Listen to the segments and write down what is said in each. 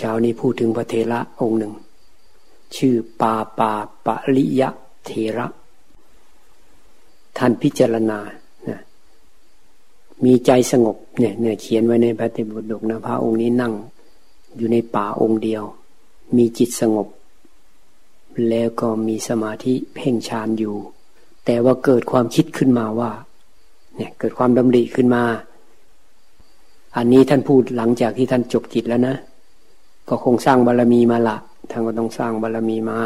เช้านี้พูดถึงพระเทระองค์หนึ่ง ชื่อปาปาปะริยะเทระ ท่านพิจารณานะมีใจสงบเนี่ยเนี่ยเขียนไว้ในพระเตบุตรนะพระองค์นี้นั่งอยู่ในป่าองค์เดียว มีจิตสงบ แล้วก็มีสมาธิเพ่งฌานอยู่ แต่ว่าเกิดความคิดขึ้นมาว่า เนี่ยเกิดความดำริขึ้นมา อันนี้ท่านพูดหลังจากที่ท่านจบจิตแล้วนะ ก็คงสร้างบารรมีมาละท่านก็ต้องสร้างบารรมีมา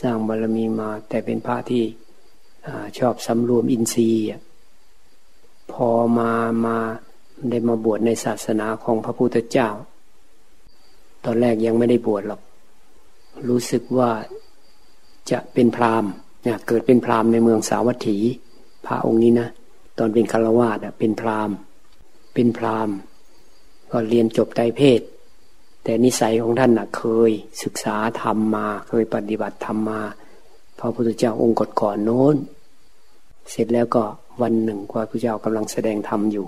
สร้างบารรมีมา แต่เป็นพระที่ชอบสำรวมอินทรีย์พอมามาได้มาบวชในศาสนาของพระพุทธเจ้า ตอนแรกยังไม่ได้บวชหรอก รู้สึกว่าจะเป็นพราหมณ์เนี่ยเกิดเป็นพราหมณ์ในเมืองสาวัตถี พระองค์นี้นะ ตอนเป็นคารวาสเป็นพราหมณ์ เป็นพราหมณ์ ก็เรียนจบไตรเพศ แต่นิสัยของท่านนะเคยศึกษาธรรมมา เคยปฏิบัติธรรมมาพระพุทธเจ้าองค์ก่อนโน้น เสร็จแล้วก็วันหนึ่งพระพุทธเจ้ากำลังแสดงธรรมอยู่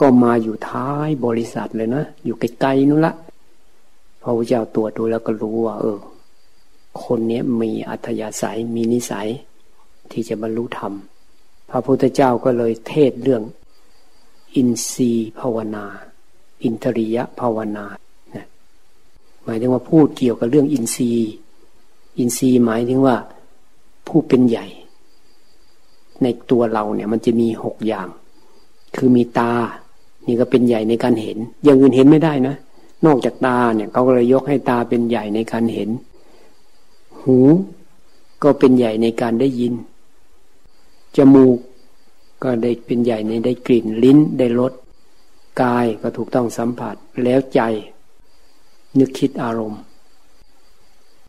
ก็มาอยู่ท้ายบริษัทเลยนะ อยู่ไกลๆนู้นละพระพุทธเจ้าตรวจดูแล้วก็รู้ว่า เออ คนนี้มีอัธยาศัยมีนิสัย ที่จะบรรลุธรรม พระพุทธเจ้าก็เลยเทศเรื่อง อินทรีย์ภาวนา อินทริยภาวนา หมายถึงว่าพูดเกี่ยวกับเรื่องอินทรีย์ อินทรีย์หมายถึงว่า ผู้เป็นใหญ่ ในตัวเราเนี่ย มันจะมีหกอย่าง คือมีตา นี่ก็เป็นใหญ่ในการเห็น อย่างอื่นเห็นไม่ได้นะ นอกจากตาเนี่ยเขาก็เลยยกให้ตาเป็นใหญ่ในการเห็น หูก็เป็นใหญ่ในการได้ยิน จมูกก็ได้เป็นใหญ่ในได้กลิ่นลิ้นได้รสกายก็ถูกต้องสัมผัส แล้วใจ นึกคิดอารมณ์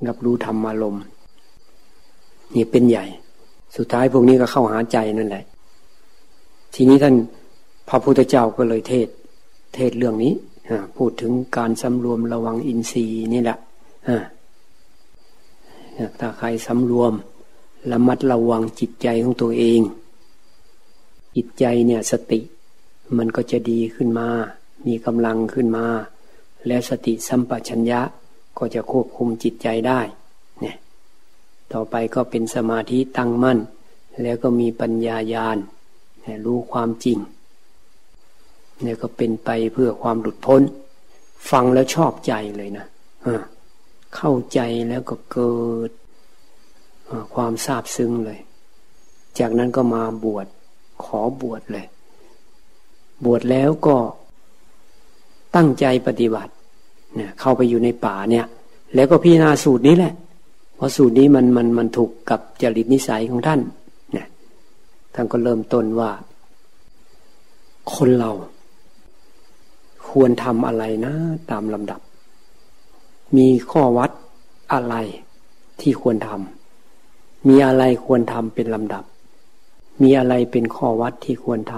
รับรู้ธรรมอารมณ์นี่เป็นใหญ่ สุดท้ายพวกนี้ก็เข้าหาใจนั่นแหละ ทีนี้ท่านพระพุทธเจ้าก็เลยเทศ เทศเรื่องนี้พูดถึงการสำรวมระวังอินทรีย์นี่แหละถ้าใครสำรวมระมัดระวังจิตใจของตัวเอง จิตใจเนี่ยสติ มันก็จะดีขึ้นมา มีกำลังขึ้นมา แล้วสติสัมปชัญญะก็จะควบคุมจิตใจได้เนี่ยต่อไปก็เป็นสมาธิตั้งมั่น แล้วก็มีปัญญายาณรู้ความจริงเนี่ยก็เป็นไปเพื่อความหลุดพ้น ฟังแล้วชอบใจเลยนะเข้าใจแล้วก็เกิดความซาบซึ้งเลย จากนั้นก็มาบวชขอบวชเลย บวชแล้วก็ ตั้งใจปฏิบัติเนี่ยเข้าไปอยู่ในป่าเนี่ย แล้วก็พิจารณาสูตรนี้แหละ เพราะสูตรนี้มันมันมันถูกกับจริตนิสัยของท่านเนี่ยท่านก็เริ่มต้นว่า คนเรา ควรทำอะไรนะ ตามลำดับ มีข้อวัดอะไรที่ควรทำมีอะไรควรทำเป็นลำดับ มีอะไรเป็นข้อวัดที่ควรท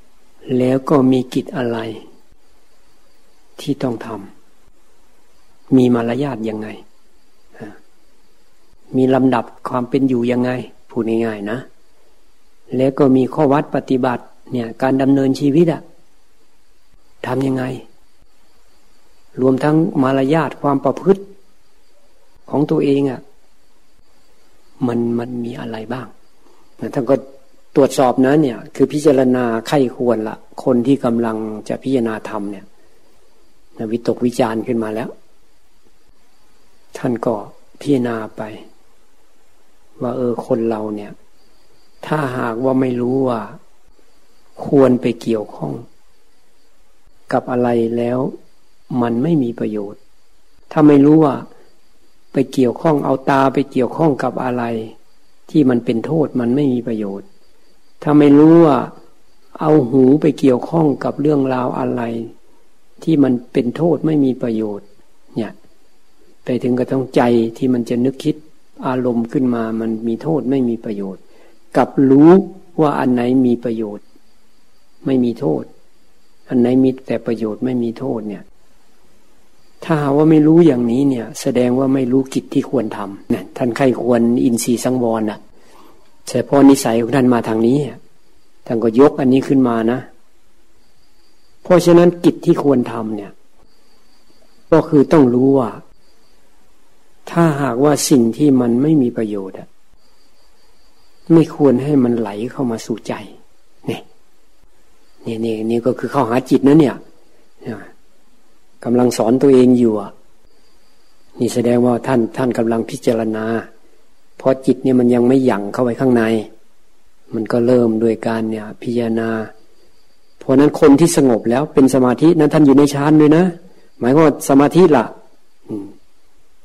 ำแล้วก็มีกิจอะไร ที่ต้องทำมีมารยาทยังไง มีลำดับความเป็นอยู่ยังไงพูดง่ายๆนะ แล้วก็มีข้อวัดปฏิบัติเนี่ยการดำเนินชีวิตอะทำยังไง รวมทั้งมารยาทความประพฤติของตัวเองอะมันมันมีอะไรบ้างท่านก็ตรวจสอบนะเนี่ย คือพิจารณาไข้ควรละคนที่กำลังจะพิจารณาธรรมเนี่ย วิตกวิจารณ์ขึ้นมาแล้ว ท่านก็พิจารณาไป ว่าเออคนเราเนี่ย ถ้าหากว่าไม่รู้ว่า ควรไปเกี่ยวข้อง กับอะไรแล้วมันไม่มีประโยชน์ ถ้าไม่รู้ว่า ไปเกี่ยวข้องเอาตาไปเกี่ยวข้องกับอะไร ที่มันเป็นโทษมันไม่มีประโยชน์ ถ้าไม่รู้ว่า เอาหูไปเกี่ยวข้องกับเรื่องราวอะไร ที่มันเป็นโทษไม่มีประโยชน์ เนี่ย ไปถึงกระทั่งใจที่มันจะนึกคิดอารมณ์ขึ้นมามันมีโทษไม่มีประโยชน์ กับรู้ว่าอันไหนมีประโยชน์ ไม่มีโทษ อันไหนมีแต่ประโยชน์ไม่มีโทษเนี่ย ถ้าว่าไม่รู้อย่างนี้เนี่ย แสดงว่าไม่รู้กิจที่ควรทำเนี่ยท่านใครควรอินทรีย์สังวรอะแต่พอนิสัยของท่านมาทางนี้ท่านก็ยกอันนี้ขึ้นมานะ เพราะฉะนั้นกิจที่ควรทำเนี่ย ก็คือต้องรู้ว่า ถ้าหากว่าสิ่งที่มันไม่มีประโยชน์ไม่ควรให้มันไหลเข้ามาสู่ใจนี่นี่นี่นี่ก็คือเข้าหาจิตนะเนี่ยกำลังสอนตัวเองอยู่อะนี่แสดงว่าท่านท่านกำลังพิจารณา เพราะจิตเนี่ยมันยังไม่หยั่งเข้าไปข้างใน มันก็เริ่มโดยการเนี่ย พิจารณา เพราะนั้นคนที่สงบแล้วเป็นสมาธินั้นท่านอยู่ในฌานด้วยนะ หมายว่าสมาธิละ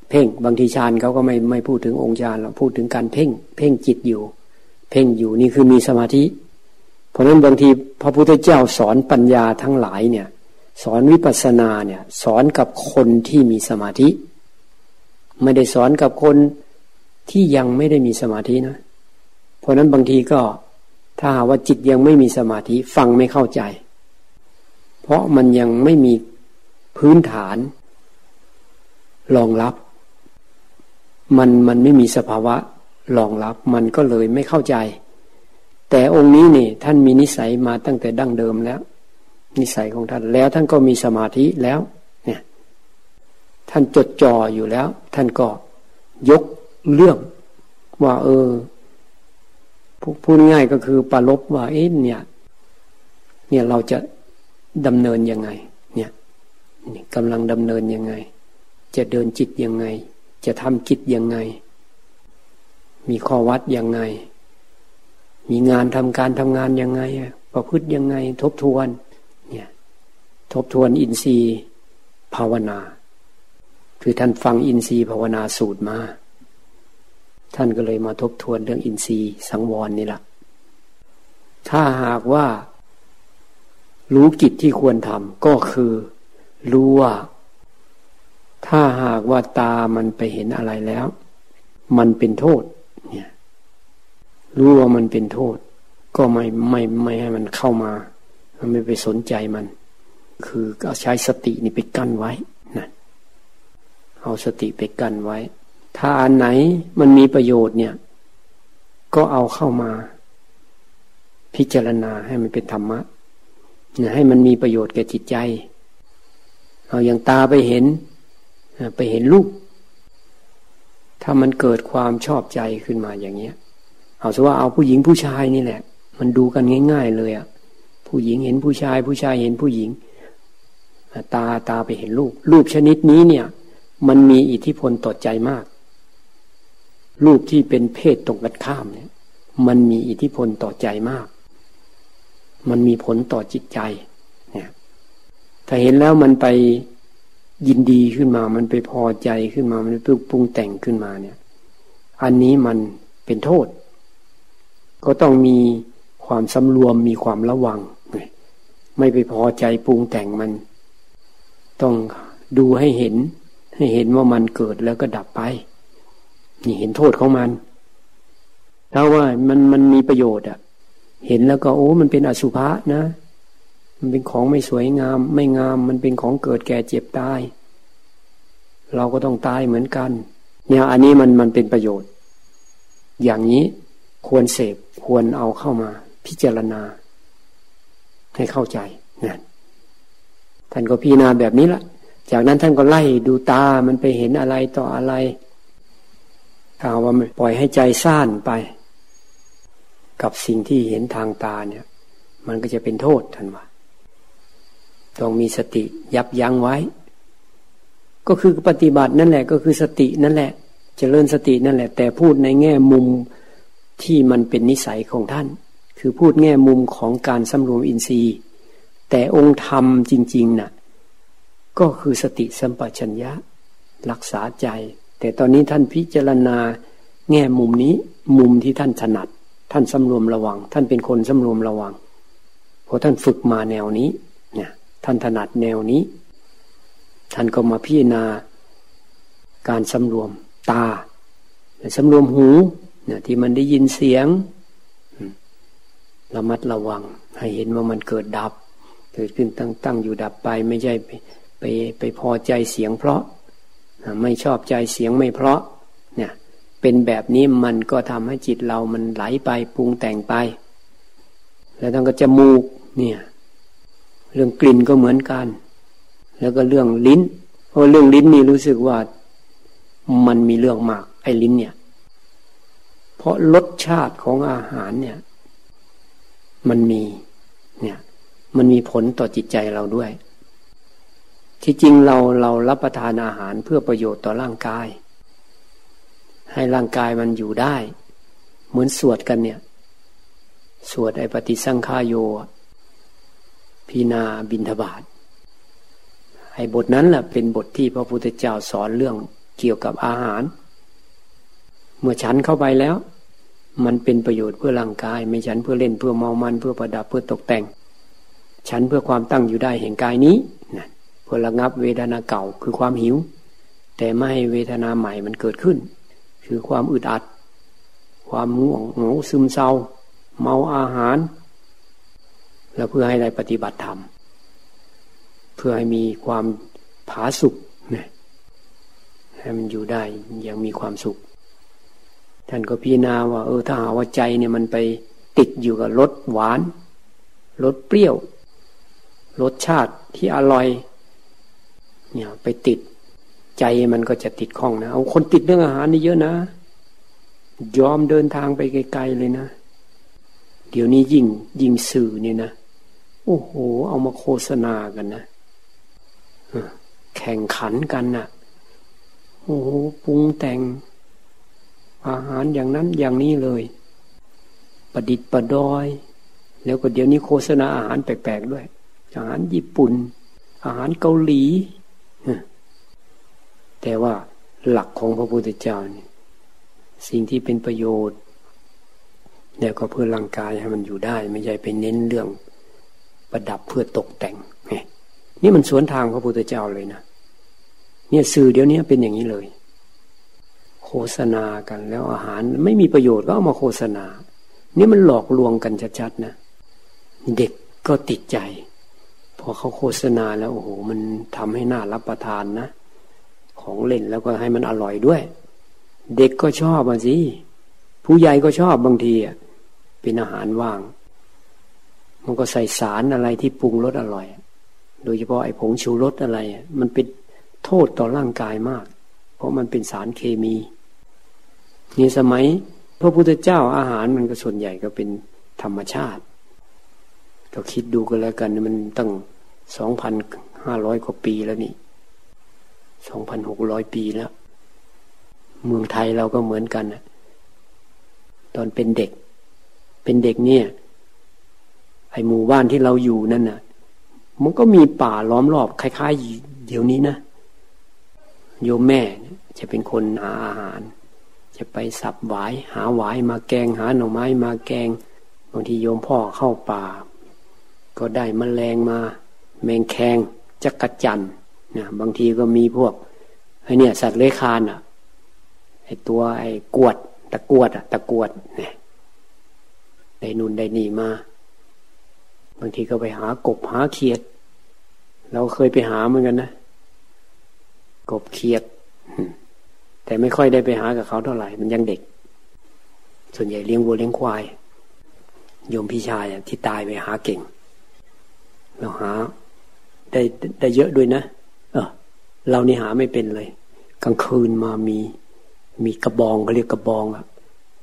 เพ่งบางทีฌานเขาก็ไม่ไม่พูดถึงองค์ฌานเราพูดถึงการเพ่ง เพ่งจิตอยู่ เพ่งอยู่นี่คือมีสมาธิ เพราะนั้นบางทีพระพุทธเจ้าสอนปัญญาทั้งหลายเนี่ย สอนวิปัสสนาเนี่ย สอนกับคนที่มีสมาธิ ไม่ได้สอนกับคนที่ยังไม่ได้มีสมาธินะ เพราะนั้นบางทีก็ ถ้าว่าจิตยังไม่มีสมาธิฟังไม่เข้าใจ เพราะมันยังไม่มีพื้นฐานรองรับ มันมันไม่มีสภาวะรองรับ มันก็เลยไม่เข้าใจ แต่องค์นี้นี่ท่านมีนิสัยมาตั้งแต่ดั้งเดิมแล้ว นิสัยของท่านแล้วท่านก็มีสมาธิแล้ว เนี่ย ท่านจดจ่ออยู่แล้ว ท่านก็ยกเรื่องว่า เออ พูดง่ายก็คือปรลบว่าเอ๊ะเนี่ย เนี่ยเราจะดำเนินยังไง เนี่ยกำลังดำเนินยังไง จะเดินจิตยังไง จะทำจิตยังไง มีข้อวัดยังไง มีงานทำการทำงานยังไง ประพฤติยังไง ทบทวน เนี่ย ทบทวนอินทรีย์ภาวนา คือท่านฟังอินทรีย์ภาวนาสูตรมา ท่านก็เลยมาทบทวนเรื่องอินทรีย์สังวรนี่แหละถ้าหากว่า รู้กิจที่ควรทำก็คือ รู้ว่า ถ้าหากว่าตามันไปเห็นอะไรแล้ว มันเป็นโทษ เนี่ย รู้ว่ามันเป็นโทษ ก็ไม่ไม่ไม่ให้มันเข้ามาไม่ไปสนใจมัน คือเอาใช้สตินี่ไปกั้นไว้นะเอาสติไปกั้นไว้ ถ้าอันไหนมันมีประโยชน์เนี่ย ก็เอาเข้ามา พิจารณาให้มันเป็นธรรมะให้มันมีประโยชน์แก่จิตใจ เอาอย่างตาไปเห็น ไปเห็นรูปถ้ามันเกิดความชอบใจขึ้นมาอย่างเงี้ย เอาสว่าเอาผู้หญิงผู้ชายนี่แหละ มันดูกันง่าย ๆ เลยอะ่ะผู้หญิงเห็นผู้ชาย ผู้ชายเห็นผู้หญิง ตาตาไปเห็นรูปรูปชนิดนี้เนี่ย มันมีอิทธิพลต่อใจมาก รูปที่เป็นเพศตรงกันข้ามเนี่ย มันมีอิทธิพลต่อใจมาก มันมีผลต่อจิตใจ เนี่ย ถ้าเห็นแล้วมันไปยินดีขึ้นมา มันไปพอใจขึ้นมา มันไปปรุงแต่งขึ้นมาเนี่ย อันนี้มันเป็นโทษ ก็ต้องมีความสำรวมมีความระวัง ไม่ไปพอใจปรุงแต่งมัน ต้องดูให้เห็น ให้เห็นว่ามันเกิดแล้วก็ดับไป นี่เห็นโทษของมันถ้าว่ามันมันมีประโยชน์อะเห็นแล้วก็โอ้ มันเป็นอสุภะนะ มันเป็นของไม่สวยงาม ไม่งาม มันเป็นของเกิดแก่เจ็บตาย เราก็ต้องตายเหมือนกัน เนี่ยอันนี้มันมันเป็นประโยชน์ อย่างนี้ควรเสพควรเอาเข้ามา พิจารณา ให้เข้าใจนะท่านก็พิจารณาแบบนี้ละ จากนั้นท่านก็ไล่ดูตา มันไปเห็นอะไรต่ออะไร ถ้าว่าปล่อยให้ใจซ่านไป กับสิ่งที่เห็นทางตาเนี่ย มันก็จะเป็นโทษท่านว่าต้องมีสติยับยั้งไว้ ก็คือปฏิบัตินั่นแหละ ก็คือสตินั่นแหละจะเจริญสตินั่นแหละ แต่พูดในแง่มุมที่มันเป็นนิสัยของท่าน คือพูดแง่มุมของการสำรวมอินทรีย์ แต่องค์ธรรมจริง ๆนะ่ะ ก็คือสติสัมปชัญญะ รักษาใจ แต่ตอนนี้ท่านพิจารณาแง่มุมนี้มุมที่ท่านถนัด ท่านสำรวมระวัง ท่านเป็นคนสำรวมระวังเพราะท่านฝึกมาแนวนี้เนี่ยท่านถนัดแนวนี้ ท่านก็มาพิจารณาการสำรวมตาสำรวมหูเนี่ยที่มันได้ยินเสียงระมัดระวัง ให้เห็นว่ามันเกิดดับ เกิดขึ้นตั้งตั้งอยู่ดับไปไม่ใช่ไปไปพอใจเสียงเพราะ ไม่ชอบใจเสียงไม่เพราะเนี่ยเป็นแบบนี้มันก็ทำให้จิตเรามันไหลไปปรุงแต่งไป แล้วต้องก็จมูกเนี่ยเรื่องกลิ่นก็เหมือนกัน แล้วก็เรื่องลิ้น เพราะเรื่องลิ้นนี่รู้สึกว่ามันมีเรื่องมากไอ้ลิ้นเนี่ย เพราะรสชาติของอาหารเนี่ย มันมีเนี่ย มันมีผลต่อจิตใจเราด้วย ที่จริงเราเรารับประทานอาหารเพื่อประโยชน์ต่อร่างกาย ให้ร่างกายมันอยู่ได้ เหมือนสวดกันเนี่ย สวดไอปฏิสังขายโยพีนาบินทบาทไอ้บทนั้นแหละเป็นบทที่พระพุทธเจ้าสอนเรื่องเกี่ยวกับอาหาร เมื่อฉันเข้าไปแล้ว มันเป็นประโยชน์เพื่อร่างกาย ไม่ฉันเพื่อเล่นเพื่อเมามันเพื่อประดับเพื่อตกแต่ง ฉันเพื่อความตั้งอยู่ได้แห่งกายนี้ พื่อระงับเวทนาเก่าคือความหิว แต่ไม่ให้เวทนาใหม่มันเกิดขึ้น คือความอึดอัด ความง่วงเหงาซึมเศร้า เมาอาหาร แล้วเพื่อให้ได้ปฏิบัติธรรม เพื่อให้มีความผาสุกนะให้มันอยู่ได้อย่างมีความสุข ท่านก็พิจารณาว่าเออถ้าหาว่าใจเนี่ยมันไปติดอยู่กับรสหวานรสเปรี้ยวรสชาติที่อร่อย เนี่ยไปติดใจมันก็จะติดข้องนะเอาคนติดเรื่องอาหารนี่เยอะนะ ยอมเดินทางไปไกลๆเลยนะ เดี๋ยวนี้ยิ่งยิ่งสื่อเนี่ยนะโอ้โห เอามาโฆษณากันนะแข่งขันกันนะ่ะ โอ้โหปรุงแต่ง อาหารอย่างนั้นอย่างนี้เลย ประดิษฐ์ประดอย แล้วก็เดี๋ยวนี้โฆษณาอาหารแปลกๆด้วย อาหารญี่ปุ่น อาหารเกาหลี แต่ว่าหลักของพระพุทธเจ้านี่สิ่งที่เป็นประโยชน์เนี่ยก็เพื่อร่างกายให้มันอยู่ได้ ไม่ใช่ไปเน้นเรื่องประดับเพื่อตกแต่งนี่มันสวนทางพระพุทธเจ้าเลยนะเนี่ยสื่อเดี๋ยวนี้เป็นอย่างนี้เลย โฆษณากันแล้วอาหารไม่มีประโยชน์ก็เอามาโฆษณา นี่มันหลอกลวงกันชัดๆนะเด็กก็ติดใจ พอเขาโฆษณาแล้วโอ้โหมันทำให้น่ารับประทานนะ ของเล่นแล้วก็ให้มันอร่อยด้วย เด็กก็ชอบอะสิผู้ใหญ่ก็ชอบบางทีอะเป็นอาหารว่าง มันก็ใส่สารอะไรที่ปรุงรสอร่อย โดยเฉพาะไอ้ผงชูรสอะไร มันเป็นโทษต่อร่างกายมาก เพราะมันเป็นสารเคมีนี่สมัย พระพุทธเจ้าอาหารมันก็ส่วนใหญ่ก็เป็นธรรมชาติ ก็คิดดูกันแล้วกันมันตั้งสองพันห้าร้อยกว่าปีแล้วนี่ สองพันหกร้อยปีแล้ว เมืองไทยเราก็เหมือนกันนะตอนเป็นเด็ก เป็นเด็กเนี่ย ไอหมู่บ้านที่เราอยู่นั่นน่ะ มันก็มีป่าล้อมรอบคล้ายๆเดี๋ยวนี้นะโยมแม่จะเป็นคนหาอาหาร จะไปสับหวาย หาหวายมาแกงหาหน่อไม้มาแกงบางทีโยมพ่อเข้าป่า ก็ได้มแมลงมา แมงแคงจักระจัน นะบางทีก็มีพวกไอเนี่ยสัตว์เลื้อยคานอะไอตัวไอกวด ตะกวดอะตะกวดเนี่ยได้นุนได้นี่มา บางทีก็ไปหากบหาเขียด เราเคยไปหาเหมือนกันนะกบเขียด แต่ไม่ค่อยได้ไปหากับเขาเท่าไหร่ มันยังเด็ก ส่วนใหญ่เลี้ยงวัวเลี้ยงควาย โยมพี่ชายที่ตายไปหาเก่งเราหาได้ได้เยอะด้วยนะ เรานี่หาไม่เป็นเลย กลางคืนมามีมีกระบองเขาเรียกกระบองอะ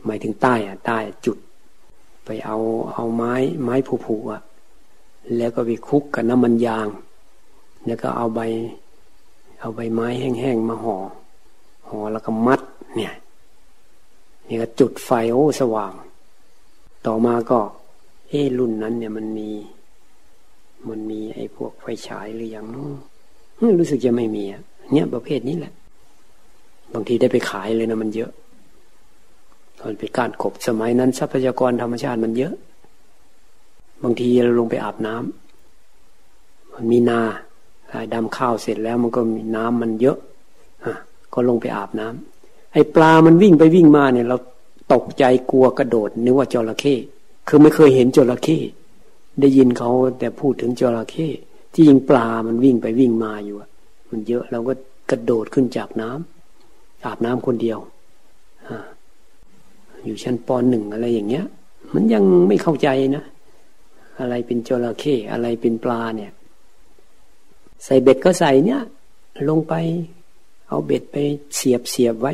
หมายถึงใต้อะใต้จุด ไปเอาเอาไม้ไม้ผูๆอะแล้วก็ไปคุกกับน้ำมันยาง แล้วก็เอาใบ เอาใบไม้แห้งๆมาห่อห่อแล้วก็มัด เนี่ยนี่ก็จุดไฟโอ้สว่าง ต่อมาก็เอ้รุ่นนั้นเนี่ยมันมี มันมีไอ้พวกไฟฉายหรือยัง รู้สึกจะไม่มีอะเนี่ยประเภทนี้แหละ บางทีได้ไปขายเลยนะมันเยอะตอนไปการกบสมัยนั้น ทรัพยากรธรรมชาติมันเยอะ บางทีเราลงไปอาบน้ำมันมีนาดำข้าวเสร็จแล้วมันก็มีน้ำมันเยอะอะก็ลงไปอาบน้ำไอ้ปลามันวิ่งไปวิ่งมาเนี่ย เราตกใจกลัวกระโดดนึกว่าจระเข้คือไม่เคยเห็นจระเข้ได้ยินเขาแต่พูดถึงจระเข้ ที่ยิงปลามันวิ่งไปวิ่งมาอยู่มันเยอะเราก็กระโดดขึ้นจากน้ำอาบน้ำคนเดียวออยู่ชั้นปหนึ่งอะไรอย่างเงี้ย มันยังไม่เข้าใจนะ อะไรเป็นจระเข้อะไรเป็นปลาเนี่ย ใส่เบ็ดก็ใส่เนี่ย ลงไป เอาเบ็ดไปเสียบเสียบไว้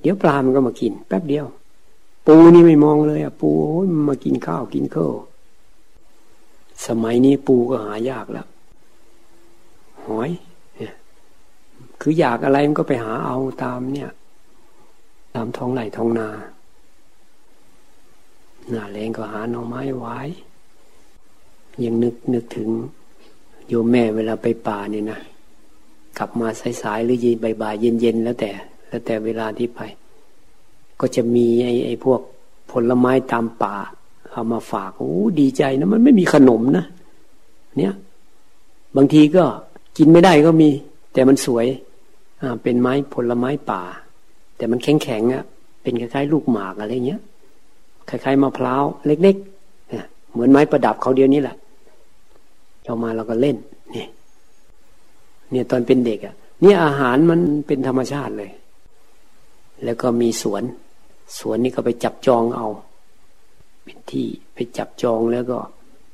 เดี๋ยวปลามันก็มากิน แป๊บเดียว ปูนี่ไม่มองเลยอะปูมันมากินข้าวกินข้าว สมัยนี้ปูก็หายากแล้วหอยคืออยากอะไรมันก็ไปหาเอาตามเนี่ย ตามท้องไร่ท้องนาหน้าแรงก็หาหน่อไม้ไว้ ยังนึกนึกถึงโยมแม่เวลาไปป่าเนี่ยนะกลับมาสายๆหรือเย็นบ่ายๆเย็นๆแล้วแต่ แล้วแต่เวลาที่ไป ก็จะมีไอ้ไอ้พวกผลไม้ตามป่า เอามาฝากโอ้ดีใจนะมันไม่มีขนมนะเนี่ยบางทีก็กินไม่ได้ก็มี แต่มันสวยอ่าเป็นไม้ผลไม้ป่า แต่มันแข็งแข็งอะเป็นคล้ายๆลูกหมากอะไรเงี้ยคล้ายๆมะพร้าวเล็กๆเหมือนไม้ประดับเขาเดียวนี้แหละเอามาเราก็เล่นนี่เนี่ยตอนเป็นเด็กอะเนี่ยอาหารมันเป็นธรรมชาติเลย แล้วก็มีสวน สวนนี่ก็ไปจับจองเอา เป็นที่ไปจับจองแล้วก็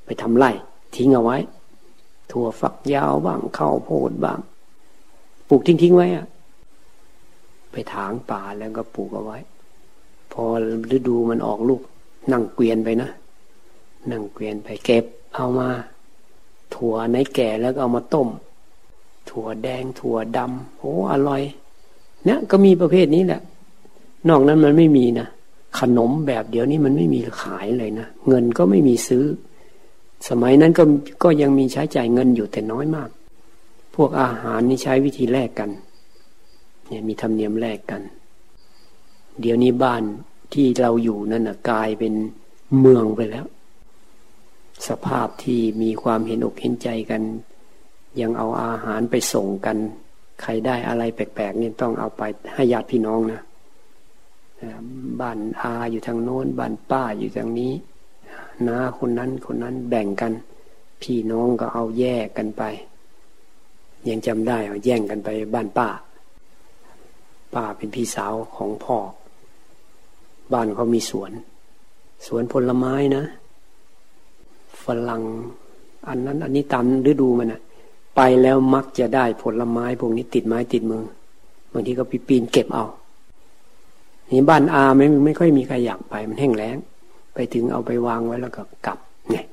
ไปทำไร่ทิ้งเอาไว้ ถั่วฝักยาวบ้างข้าวโพดบ้าง ปลูกทิ้งๆไว้อะไปถางป่าแล้วก็ปลูกเอาไว้ พอฤดูมันออกลูก นั่งเกวียนไปนะ นั่งเกวียนไปเก็บ เอามา ถั่วในแก่แล้วก็เอามาต้ม ถั่วแดงถั่วดำโอ้อร่อยเนี่ยก็มีประเภทนี้แหละ นอกนั้นมันไม่มีนะ ขนมแบบเดี๋ยวนี้มันไม่มีขายเลยนะ เงินก็ไม่มีซื้อ สมัยนั้นก็ก็ยังมีใช้จ่ายเงินอยู่แต่น้อยมาก พวกอาหารนี่ใช้วิธีแลกกัน เนี่ยมีธรรมเนียมแลกกัน เดี๋ยวนี้บ้านที่เราอยู่นั่นนะกลายเป็นเมืองไปแล้ว สภาพที่มีความเห็นอกเห็นใจกัน ยังเอาอาหารไปส่งกัน ใครได้อะไรแปลกๆนี่ต้องเอาไปให้ญาติพี่น้องนะ บ้านอาอยู่ทางโน้นบ้านป้าอยู่ทางนี้น้าคนนั้นคนนั้นแบ่งกัน พี่น้องก็เอาแยกกันไป ยังจำได้เอาแย่งกันไปบ้านป้า ป้าเป็นพี่สาวของพ่อ บ้านเขามีสวน สวนผลไม้นะฝรั่งอันนั้น อันนี้ตามฤดูมันนะไปแล้วมักจะได้ผลไม้พวกนี้ติดไม้ติดมือบางทีก็ปีปีนเก็บเอา นี่บ้านอาไม่ไม่ค่อยมีใครอยากไปมันแห้งแล้ง ไปถึงเอาไปวางไว้แล้วก็กลับเนี่ย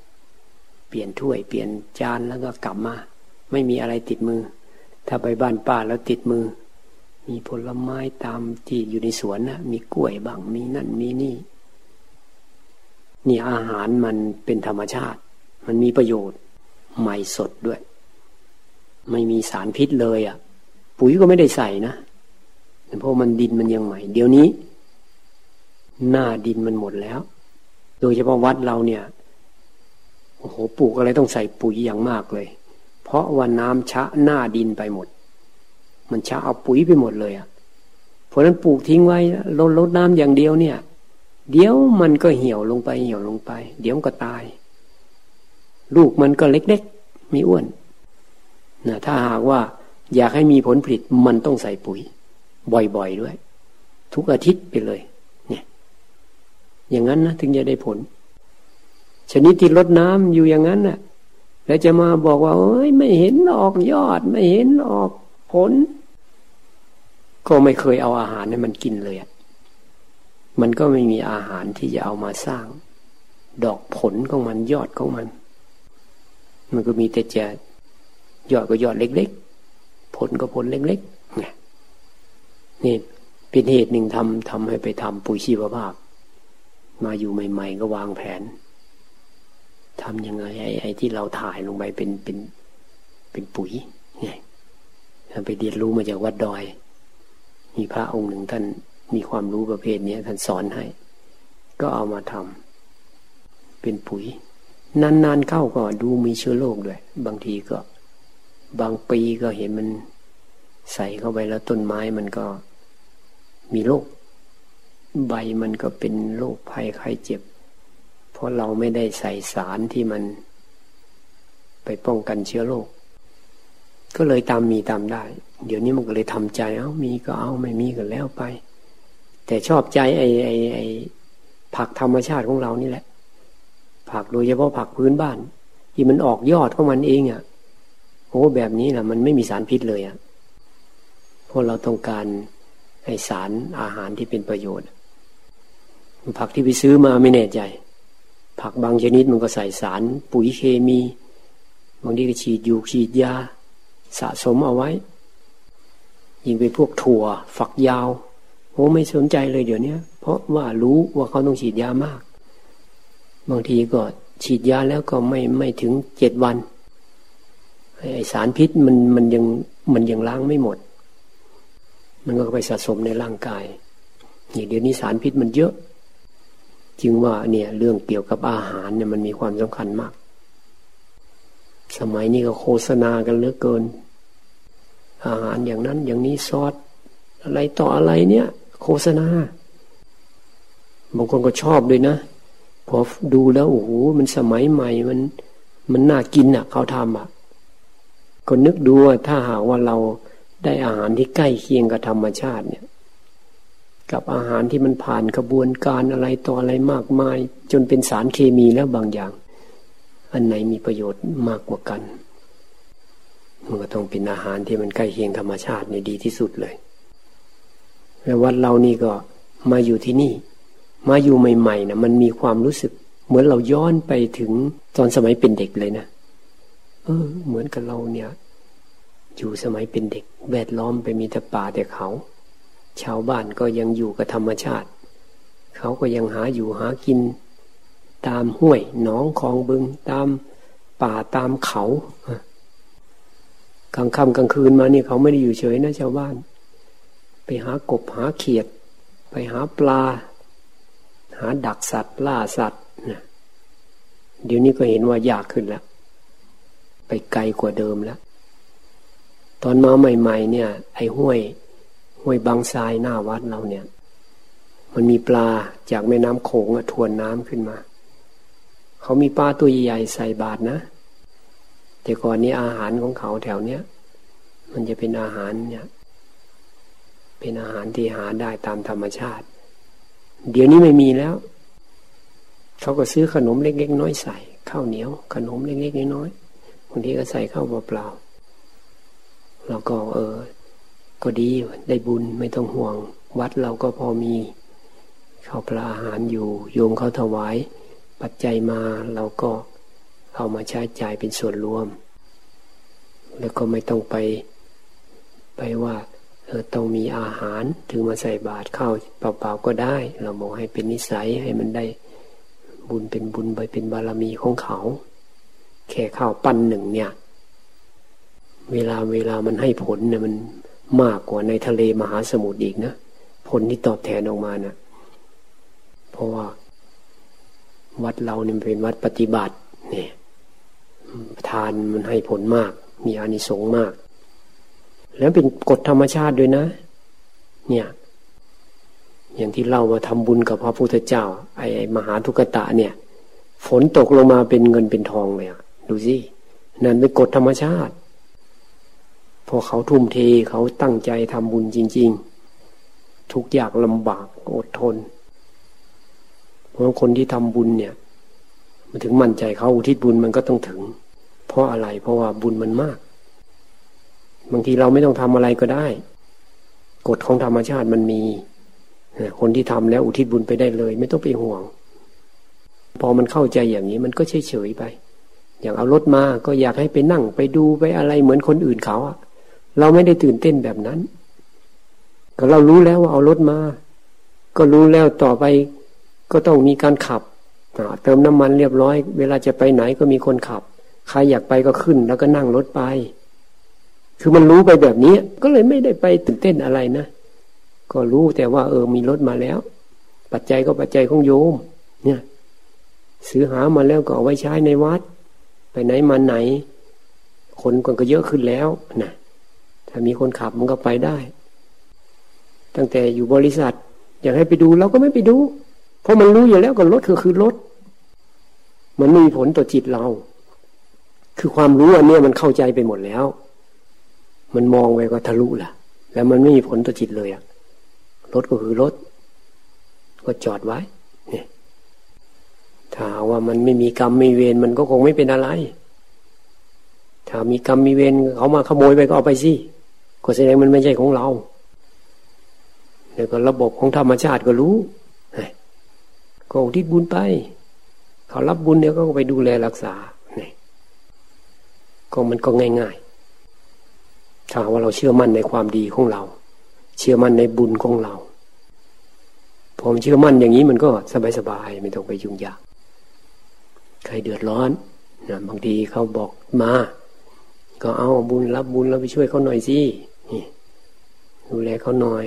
เปลี่ยนถ้วยเปลี่ยนจานแล้วก็กลับมา ไม่มีอะไรติดมือ ถ้าไปบ้านป้าแล้วติดมือ มีผลไม้ตามที่อยู่ในสวนนะมีกล้วยบ้างมีนั่นมีนี่ นี่อาหารมันเป็นธรรมชาติ มันมีประโยชน์ใหม่สดด้วย ไม่มีสารพิษเลยอะ่ะ ปุ๋ยก็ไม่ได้ใส่นะ เพราะมันดินมันยังใหม่ เดี๋ยวนี้ หน้าดินมันหมดแล้ว โดยเฉพาะวัดเราเนี่ยโอ้โหปลูกอะไรต้องใส่ปุ๋ยอย่างมากเลย เพราะว่าน้ำชะหน้าดินไปหมด มันชะเอาปุ๋ยไปหมดเลยอะ่ะเพราะนั้นปลูกทิ้งไว้ลดลดน้ำอย่างเดียวเนี่ย เดี๋ยวมันก็เหี่ยวลงไปเหี่ยวลงไป เดี๋ยวก็ตาย ลูกมันก็เล็กๆมีอ้วนนะถ้าหากว่าอยากให้มีผลผลิตมันต้องใส่ปุ๋ย บ่อยๆด้วย ทุกอาทิตย์ไปเลย เนี่ย อย่างนั้นนะถึงจะได้ผล ชนิดที่ลดน้ำอยู่อย่างนั้นนะ่ะ แล้วจะมาบอกว่าเอ้ย ไม่เห็นออกยอด ไม่เห็นออกผล ก็ไม่เคยเอาอาหารให้มันกินเลยมันก็ไม่มีอาหารที่จะเอามาสร้าง ดอกผลของมันยอดของมัน มันก็มีแต่จะยอดก็ยอดเล็ก ๆ ผลก็ผลเล็ก ๆ นี่เป็นเหตุหนึ่งทำทำให้ไปทำปุ๋ยชีวภาพ มาอยู่ใหม่ ๆ ก็วางแผนทำยังไงไอ้ไอ้ที่เราถ่ายลงไปเป็นเป็นเป็นปุ๋ยไงไปเรียนรู้มาจากวัดดอย มีพระองค์หนึ่งท่านมีความรู้ประเภทนี้ท่านสอนให้ ก็เอามาทำเป็นปุ๋ย นานๆเข้าก็ดูมีเชื้อโรคด้วย บางทีก็ บางปีก็เห็นมันใส่เข้าไปแล้วต้นไม้มันก็ มีโรคใบมันก็เป็นโรคภัยไข้เจ็บ เพราะเราไม่ได้ใส่สารที่มัน ไปป้องกันเชื้อโรคก็เลยตามมีตามได้ เดี๋ยวนี้มันก็เลยทำใจเอามีก็เอาไม่มีก็แล้วไป แต่ชอบใจไอ้ไอ้ไอ้ผักธรรมชาติของเรานี่แหละ ผักโดยเฉพาะผักพื้นบ้าน ที่มันออกยอดของมันเองอะ่ะโอ้แบบนี้แหละมันไม่มีสารพิษเลยอะ่ะเพราะเราต้องการ ไอสารอาหารที่เป็นประโยชน์ ผักที่ไปซื้อมาไม่แน่ใจ ผักบางชนิดมันก็ใส่สารปุ๋ยเคมีบางทีก็ฉีดยูฉีดยา สะสมเอาไว้ ยิ่งเป็นพวกถั่ว ฝักยาวโอ้ไม่สนใจเลยเดี๋ยวนี้เพราะว่ารู้ว่าเขาต้องฉีดยามาก บางทีก็ฉีดยาแล้วก็ไม่ไม่ถึงเจ็ดวันไอสารพิษมันมันยังมันยังล้างไม่หมด มันก็ไปสะสมในร่างกายนี่เดี๋ยวนี้สารพิษมันเยอะ จึงว่าเนี่ยเรื่องเกี่ยวกับอาหารเนี่ยมันมีความสำคัญมาก สมัยนี้ก็โฆษณากันเหลือเกิน อาหารอย่างนั้นอย่างนี้ซอสอะไรต่ออะไรเนี่ย โฆษณาบางคนก็ชอบด้วยนะพอดูแล้วโอ้โหมันสมัยใหม่มันมันน่ากินอะ เขาทำอะ ก็นึกดูว่าถ้าหากว่าเรา ได้อาหารที่ใกล้เคียงกับธรรมชาติเนี่ย กับอาหารที่มันผ่านกระบวนการอะไรต่ออะไรมากมาย จนเป็นสารเคมีแล้วบางอย่าง อันไหนมีประโยชน์มากกว่ากันมันก็ต้องเป็นอาหารที่มันใกล้เคียงธรรมชาติในดีที่สุดเลยแล้ววัดเรานี่ก็มาอยู่ที่นี่ มาอยู่ใหม่ๆนะมันมีความรู้สึก เหมือนเราย้อนไปถึงตอนสมัยเป็นเด็กเลยนะเออ เหมือนกับเราเนี่ย อยู่สมัยเป็นเด็ก แวดล้อมไปมีแต่ป่าแต่เขา ชาวบ้านก็ยังอยู่กับธรรมชาติ เขาก็ยังหาอยู่หากิน ตามห้วยหนองคลองบึงตามป่าตามเขากลางค่ำกลางคืนมานี่เขาไม่ได้อยู่เฉยนะชาวบ้าน ไปหากบหาเขียด ไปหาปลา หาดักสัตว์ ล่าสัตว์นะเดี๋ยวนี้ก็เห็นว่ายากขึ้นแล้ว ไปไกลกว่าเดิมแล้ว ตอนมาใหม่ ๆ เนี่ย ไอ้ห้วย ห้วยบางทรายหน้าวัดเราเนี่ย มันมีปลาจากแม่น้ำโขงทวนน้ำขึ้นมา เขามีปลาตัวใหญ่ใส่บาทนะ แต่ก่อนนี้อาหารของเขาแถวเนี้ยมันจะเป็นอาหารเนี่ย เป็นอาหารที่หาได้ตามธรรมชาติ เดี๋ยวนี้ไม่มีแล้ว เขาก็ซื้อขนมเล็กๆน้อยใส่ข้าวเหนียว ขนมเล็กๆน้อยๆบางทีก็ใส่ข้าวเปล่า เราก็เออ ก็ดีได้บุญไม่ต้องห่วง วัดเราก็พอมีข้าวปลาอาหารอยู่โยมเขาถวาย ปัจจัยมาเราก็เอามาใช้จ่ายเป็นส่วนรวม แล้วก็ไม่ต้องไป ไปว่าเออต้องมีอาหารถึงมาใส่บาตรข้าวเปล่าๆก็ได้ เราบอกให้เป็นนิสัยให้มันได้บุญเป็นบุญไปเป็นบารมีของเขา แค่ข้าวปั้นหนึ่งเนี่ย เวลาเวลามันให้ผลเนี่ยมันมากกว่าในทะเลมหาสมุทรอีกนะผลที่ตอบแทนออกมานะเพราะว่า วัดเราเนี่ยเป็นวัดปฏิบัติ เนี่ยทานมันให้ผลมาก มีอานิสงส์มาก แล้วเป็นกฎธรรมชาติด้วยนะ เนี่ย อย่างที่เล่ามาทำบุญกับพระพุทธเจ้า ไอ้มหาทุกตะเนี่ย ฝนตกลงมาเป็นเงินเป็นทองเลยอะดูสินั่นเป็นกฎธรรมชาติ พอเขาทุ่มเทเขาตั้งใจทำบุญจริง ๆ ทุกอย่างลำบากอดทน เพราะคนที่ทำบุญเนี่ย มันถึงมั่นใจเขาอุทิศบุญมันก็ต้องถึง เพราะอะไรเพราะว่าบุญมันมาก บางทีเราไม่ต้องทำอะไรก็ได้ กฎของธรรมชาติมันมี คนที่ทำแล้วอุทิศบุญไปได้เลย ไม่ต้องไปห่วง พอมันเข้าใจอย่างนี้มันก็เฉยเฉยไป อย่างเอารถมาก็อยากให้ไปนั่งไปดูไปอะไรเหมือนคนอื่นเขาอะ เราไม่ได้ตื่นเต้นแบบนั้น ก็เรารู้แล้วว่าเอารถมา ก็รู้แล้วต่อไปก็ต้องมีการขับเติมน้ำมันเรียบร้อย เวลาจะไปไหนก็มีคนขับ ใครอยากไปก็ขึ้นแล้วก็นั่งรถไป คือมันรู้ไปแบบนี้ ก็เลยไม่ได้ไปตื่นเต้นอะไรนะ ก็รู้แต่ว่า เออมีรถมาแล้ว ปัจจัยก็ปัจจัยของโยม เนี่ย ซื้อหามาแล้วก็เอาไว้ใช้ในวัด ไปไหนมาไหน คนก็เยอะขึ้นแล้วนะ ถ้ามีคนขับมันก็ไปได้ ตั้งแต่อยู่บริษัท อยากให้ไปดูเราก็ไม่ไปดู เพราะมันรู้อยู่แล้วก็รถคือคือรถ มันไม่มีผลต่อจิตเรา คือความรู้อันนี้มันเข้าใจไปหมดแล้ว มันมองไปก็ทะลุล่ะ แล้วมันไม่มีผลต่อจิตเลยอะรถก็คือรถ ก็จอดไว้เนี่ยถ้าว่ามันไม่มีกรรมไม่เวรมันก็คงไม่เป็นอะไร ถ้ามีกรรมมีเวรเขามาขโมยไปก็เอาไปสิ ก็แสดงมันไม่ใช่ของเราแล้วก็ระบบของธรรมชาติก็รู้ก็อุทิศบุญไป เขารับบุญเดี๋ยวก็ไปดูแลรักษาเนี่ยก็มันก็ง่ายๆ ถ้าว่าเราเชื่อมั่นในความดีของเรา เชื่อมั่นในบุญของเราพอมันเชื่อมั่นอย่างนี้มันก็สบายๆไม่ต้องไปยุ่งยากใครเดือดร้อนนะบางทีเขาบอกมา ก็เอาบุญรับบุญแล้วไปช่วยเขาหน่อยสิ ดูแลเขาหน่อย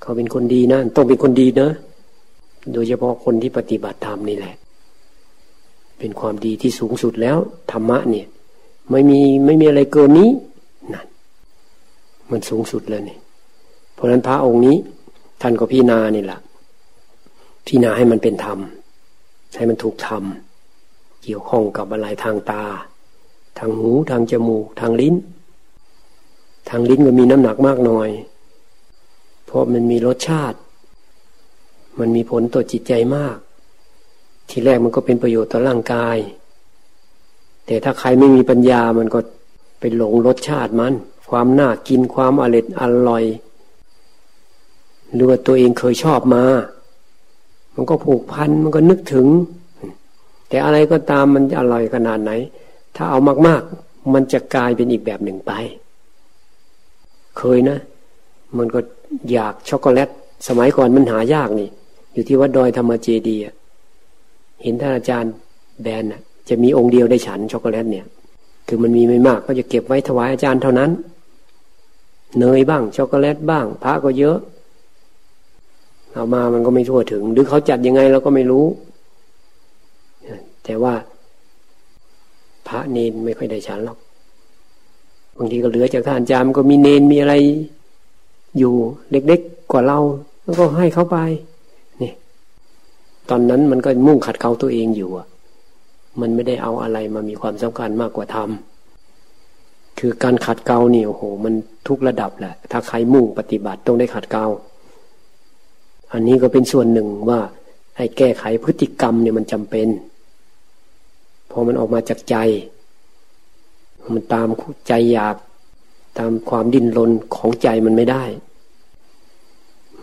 เขาเป็นคนดีนะ ต้องเป็นคนดีนะ โดยเฉพาะคนที่ปฏิบัติธรรมนี่แหละ เป็นความดีที่สูงสุดแล้ว ธรรมะเนี่ย ไม่มีไม่มีอะไรเกินนี้นั่นมันสูงสุดแล้วนี่ เพราะฉะนั้นพระองค์นี้ ท่านก็พิจารณานี่แหละพิจารณาให้มันเป็นธรรม ให้มันถูกธรรม เกี่ยวข้องกับอะไรทางตา ทางหู ทางจมูก ทางลิ้น ทางลิ้นก็มีน้ำหนักมากหน่อย เพราะมันมีรสชาติ มันมีผลต่อจิตใจมาก ทีแรกมันก็เป็นประโยชน์ต่อร่างกาย แต่ถ้าใครไม่มีปัญญามันก็ไปหลงรสชาติมัน ความน่ากินความอร่อยอร่อย หรือว่าตัวเองเคยชอบมา มันก็ผูกพันมันก็นึกถึง แต่อะไรก็ตามมันอร่อยขนาดไหน ถ้าเอามากๆ มันจะกลายเป็นอีกแบบหนึ่งไป เคยนะ มันก็อยากช็อกโกแลต สมัยก่อนมันหายากนี่ อยู่ที่วัดดอยธรรมเจดีเห็นท่านอาจารย์แบนน่ะ จะมีองค์เดียวได้ฉันช็อกโกแลตเนี่ย คือมันมีไม่มากก็จะเก็บไว้ถวายอาจารย์เท่านั้น เนยบ้างช็อกโกแลตบ้างพระก็เยอะเอามามันก็ไม่ทั่วถึง หรือเขาจัดยังไงเราก็ไม่รู้ แต่ว่าพระเนนไม่ค่อยได้ฉันหรอก บางทีก็เหลือจากท่านจามก็มีเนนมีอะไร อยู่เล็กๆกว่าเราแล้วก็ให้เขาไปนี่ตอนนั้นมันก็มุ่งขัดเกลาตัวเองอยู่อะ มันไม่ได้เอาอะไรมามีความสำคัญมากกว่าทำคือการขัดเกลานี่โอ้โห มันทุกระดับแหละ ถ้าใครมุ่งปฏิบัติต้องได้ขัดเกลาอันนี้ก็เป็นส่วนหนึ่งว่าให้แก้ไขพฤติกรรมเนี่ยมันจำเป็น พอมันออกมาจากใจ มันตามใจอยาก ตามความดิ้นรนของใจมันไม่ได้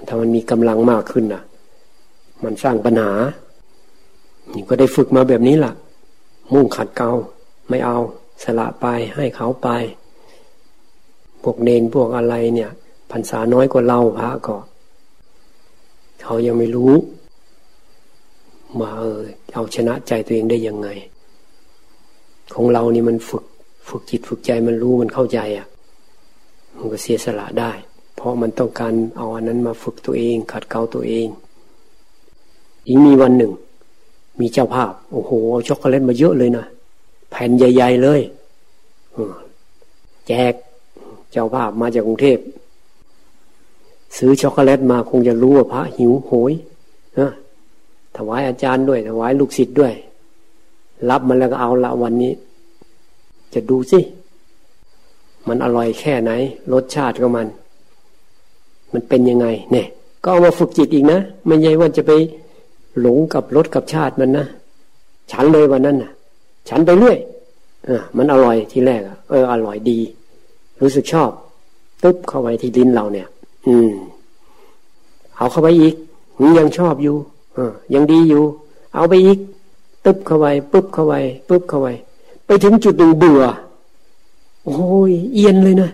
ถ้ามันมีกำลังมากขึ้นน่ะ มันสร้างปัญหานี่ก็ได้ฝึกมาแบบนี้ล่ะ มุ่งขัดเกลาไม่เอา สละไปให้เขาไป พวกเนนพวกอะไรเนี่ยพรรษาน้อยกว่าเราพระก็เขายังไม่รู้มาเออเอาชนะใจตัวเองได้ยังไง ของเรานี่มันฝึก ฝึกจิตฝึกใจมันรู้มันเข้าใจอะ มันก็เสียสละได้ เพราะมันต้องการเอาอันนั้นมาฝึกตัวเอง ขัดเกลาตัวเองยิ่งมีวันหนึ่ง มีเจ้าภาพ โอ้โหเอาช็อกโกแลตมาเยอะเลยนะแผ่นใหญ่ ๆ เลยแจกเจ้าภาพมาจากกรุงเทพซื้อช็อกโกแลตมาคงจะรู้ว่าพระหิวโหยนะถวายอาจารย์ด้วย ถวายลูกศิษย์ด้วย รับมันแล้วก็เอาละวันนี้ จะดูสิ มันอร่อยแค่ไหน รสชาติของมัน มันเป็นยังไง เนี่ย ก็เอามาฝึกจิตอีกนะไม่ใช่ว่าจะไปหลงกับรสกับชาติมันนะฉันเลยวันนั้นนะฉันไปเรื่อยอะมันอร่อยทีแรกอเอออร่อยดี รู้สึกชอบตึ๊บเข้าไปที่ลิ้นเราเนี่ย อืมเอาเข้าไปอีกยังชอบอยู่อยังดีอยู่ เอาไปอีก ตึ๊บเข้าไปปุ๊บเข้าไปปุ๊บเข้าไป ไปถึงจุดหนึ่งเบื่อ โอ้ยเอียนเลยนะ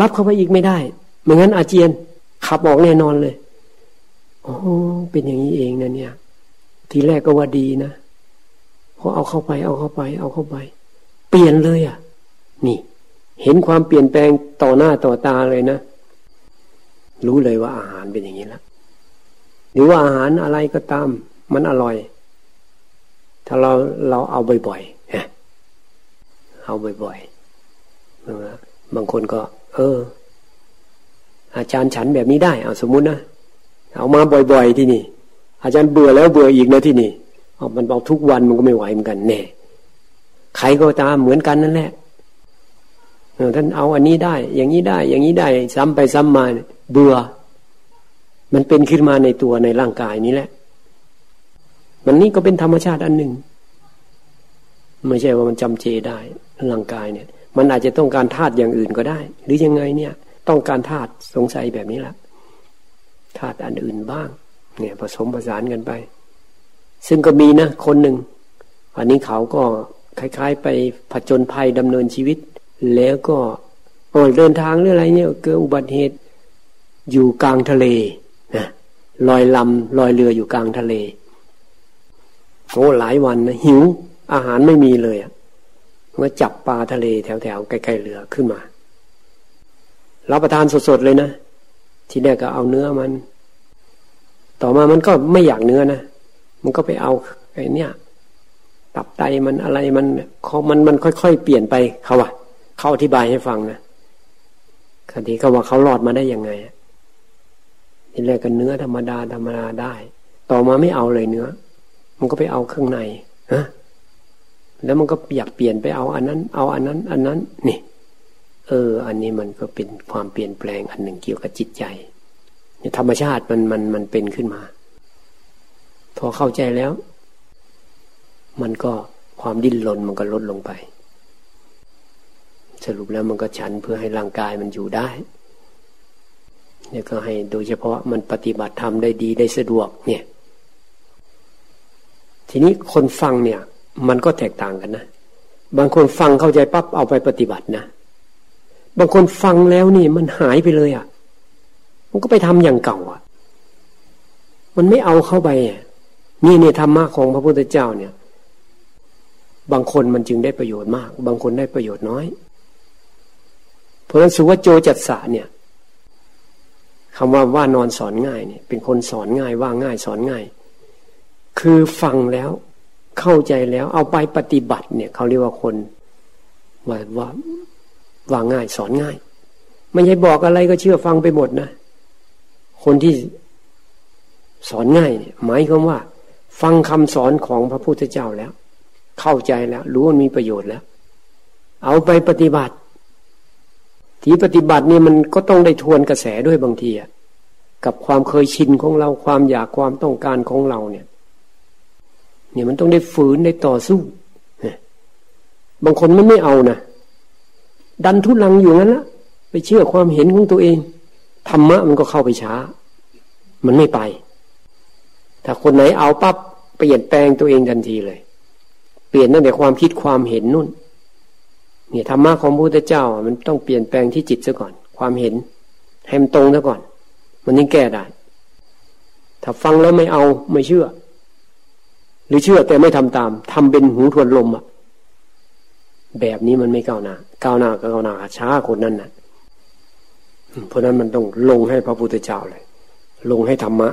รับเข้าไปอีกไม่ได้ไม่งั้นอาเจียนขับออกแน่นอนเลยโอ้เป็นอย่างนี้เองนะเนี่ย ทีแรกก็ว่าดีนะพอเอาเข้าไป เอาเข้าไป เอาเข้าไป เปลี่ยนเลยอะ นี่ เห็นความเปลี่ยนแปลงต่อหน้าต่อตาเลยนะรู้เลยว่าอาหารเป็นอย่างนี้แล้วหรือว่าอาหารอะไรก็ตาม มันอร่อย ถ้าเราเราเอาบ่อยๆ เอาบ่อยๆบางคนก็ เออ อาจารย์ฉันแบบนี้ได้ เอาสมมุตินะเอามาบ่อย ๆ ที่นี่ อาจารย์เบื่อแล้วเบื่ออีกนะที่นี่เอามันเอาทุกวันมันก็ไม่ไหวเหมือนกันแน่ใครก็ตามเหมือนกันนั่นแหละท่านเอาอันนี้ได้ อย่างนี้ได้ อย่างนี้ได้ ซ้ำไปซ้ำมาเบื่อ มันเป็นขึ้นมาในตัวในร่างกายนี้แหละ มันนี่ก็เป็นธรรมชาติอันหนึ่ง ไม่ใช่ว่ามันจำเจได้ร่างกายเนี่ย มันอาจจะต้องการธาตุอย่างอื่นก็ได้ หรือยังไงเนี่ย ต้องการธาตุสงสัยแบบนี้แหละธาตุอันอื่นบ้าง เนี่ยผสมผสานกันไป ซึ่งก็มีนะคนหนึ่งอันนี้เขาก็คล้าย ๆ ไปผจญภัยดำเนินชีวิต แล้วก็อ้เดินทางหรืออะไรเนี่ยเกิดอุบัติเหตุอยู่กลางทะเลนะลอยลำลอยเรืออยู่กลางทะเลโอ้หลายวันนะหิว อาหารไม่มีเลยอะก็จับปลาทะเลแถวๆใกล้ๆเรือขึ้นมารับประทานสดๆเลยนะ ทีแรกก็เอาเนื้อมัน ต่อมามันก็ไม่อยากเนื้อนะมันก็ไปเอาไอ้นี่ตับไตมันอะไรมันเขามันมันค่อยๆเปลี่ยนไปเขาอะเขาอธิบายให้ฟังนะคดีเขาว่าเขารอดมาได้ยังไงทีแรกก็เนื้อธรรมดาธรรมดาได้ ต่อมาไม่เอาเลยเนื้อ มันก็ไปเอาเครื่องในฮะ แล้วมันก็อยากเปลี่ยนไปเอาอันนั้น เอาอันนั้น อันนั้น นี่ เออ อันนี้มันก็เป็นความเปลี่ยนแปลงอันหนึ่งเกี่ยวกับจิตใจธรรมชาติมันมันมันเป็นขึ้นมา พอเข้าใจแล้ว มันก็ความดิ้นรนมันก็ลดลงไป สรุปแล้วมันก็ฉันเพื่อให้ร่างกายมันอยู่ได้เนี่ยก็ให้โดยเฉพาะมันปฏิบัติธรรมได้ดีได้สะดวก เนี่ย ทีนี้คนฟังเนี่ย มันก็แตกต่างกันนะ บางคนฟังเข้าใจปั๊บเอาไปปฏิบัตินะ บางคนฟังแล้วนี่มันหายไปเลยอะ่ะ มันก็ไปทำอย่างเก่าอะ่ะ มันไม่เอาเข้าไปนี่เนี่ยธรรมะของพระพุทธเจ้าเนี่ย บางคนมันจึงได้ประโยชน์มาก บางคนได้ประโยชน์น้อย เพราะฉะนั้นสุวัจโจจัตสะเนี่ยคำว่าว่านอนสอนง่ายเนี่ยเป็นคนสอนง่ายว่าง่ายสอนง่าย คือฟังแล้ว เข้าใจแล้ว เอาไปปฏิบัติเนี่ยเขาเรียกว่าคนว่าว่าว่าง่ายสอนง่าย ไม่ใช่บอกอะไรก็เชื่อฟังไปหมดนะ คนที่สอนง่ายเนี่ยหมายความว่า ฟังคำสอนของพระพุทธเจ้าแล้ว เข้าใจแล้ว รู้ว่ามีประโยชน์แล้ว เอาไปปฏิบัติ ที่ปฏิบัตินี่มันก็ต้องได้ทวนกระแสด้วยบางทีอะกับความเคยชินของเราความอยากความต้องการของเราเนี่ย เนี่ยมันต้องได้ฝืนได้ต่อสู้บางคนมันไม่เอานะดันทุลังอยู่นั้นละไปเชื่อความเห็นของตัวเองธรรมะมันก็เข้าไปช้า มันไม่ไป ถ้าคนไหนเอาปั๊บเปลี่ยนแปลงตัวเองทันทีเลย เปลี่ยนตั้งแต่ความคิดความเห็นนู่นเนี่ยธรรมะของพระพุทธเจ้า มันต้องเปลี่ยนแปลงที่จิตซะก่อน ความเห็นให้มันตรงซะก่อน มันยิ่งแก้ได้ ถ้าฟังแล้วไม่เอาไม่เชื่อ หรือเชื่อแต่ไม่ทำตามทำเป็นหูทวนลมอะแบบนี้มันไม่ก้าวหน้าก้าวหน้าก็ก้าวหน้าช้าคนนั้นนะ่ะ เพราะนั้นมันต้องลงให้พระพุทธเจ้าเลย ลงให้ธรรมะ